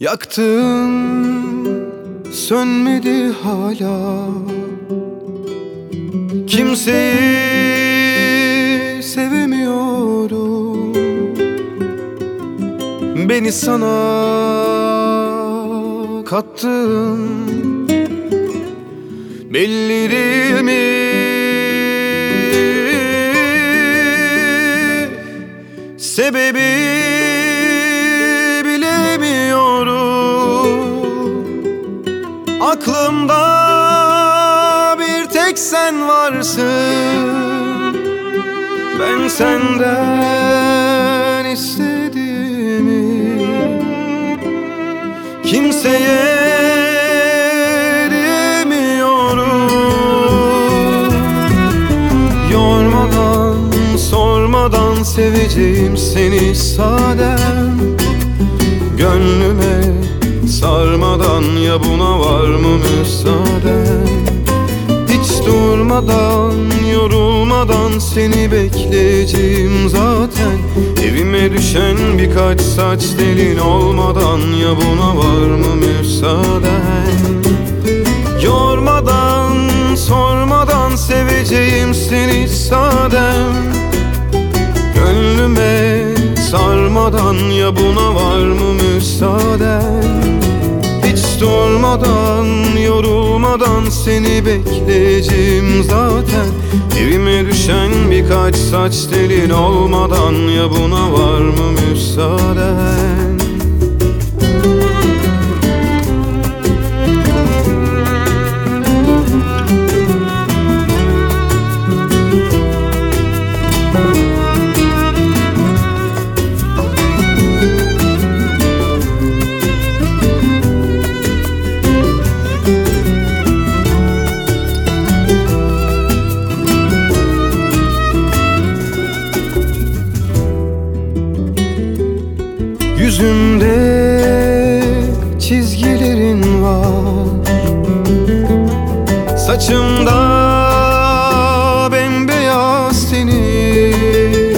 Yaktın sönmedi hala. Kimseyi sevemiyorum. Beni sana kattın. Bellerimi Sebebi Aklımda bir tek sen varsın. Ben senden istediğimi Kimseye demiyorum Yormadan, sormadan seveceğim seni sadem. Gönlüme Sarmadan ya buna var mı müsaade? Hiç durmadan yorulmadan seni bekleyeceğim zaten. Evime düşen birkaç saç delin olmadan ya buna var mı müsaade? Yormadan sormadan seveceğim seni sadem. Gönlüme sarmadan ya buna var mı müsaaden durmadan yorulmadan seni bekleyeceğim zaten. Evime düşen birkaç saç telin olmadan ya buna var mı müsaaden Yüzümde çizgilerin var Saçımda bembeyaz senin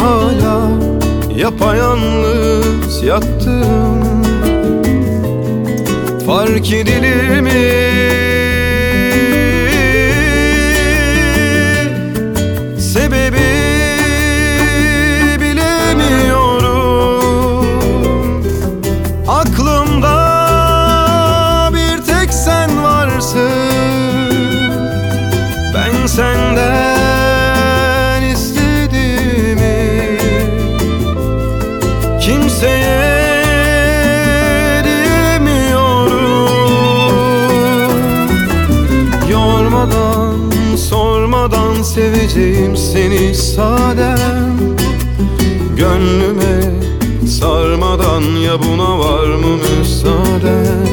Hala yapayalnız yattım Fark edilir mi? Seveceğim seni sadem. Gönlüme sarmadan ya buna var mı müsaaden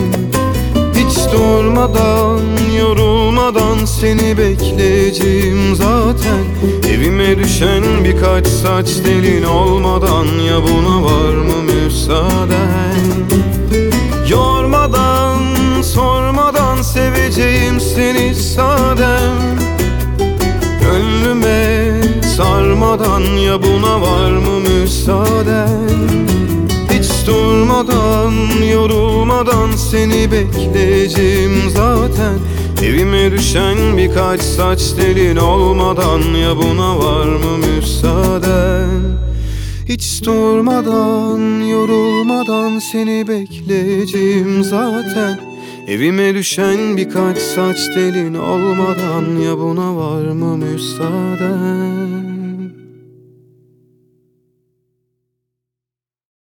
Hiç durmadan yorulmadan seni bekleyeceğim zaten. Evime düşen birkaç saç delin olmadan ya buna var mı müsaaden Yormadan sormadan seveceğim seni sadem sarmadan ya buna var mı müsaaden Hiç durmadan yorulmadan seni bekleyeceğim zaten. Evime düşen birkaç saç telin olmadan Ya buna var mı müsaaden Hiç durmadan, yorulmadan seni bekleyeceğim zaten. Evime düşen birkaç saç telin olmadan Ya buna var mı müsaaden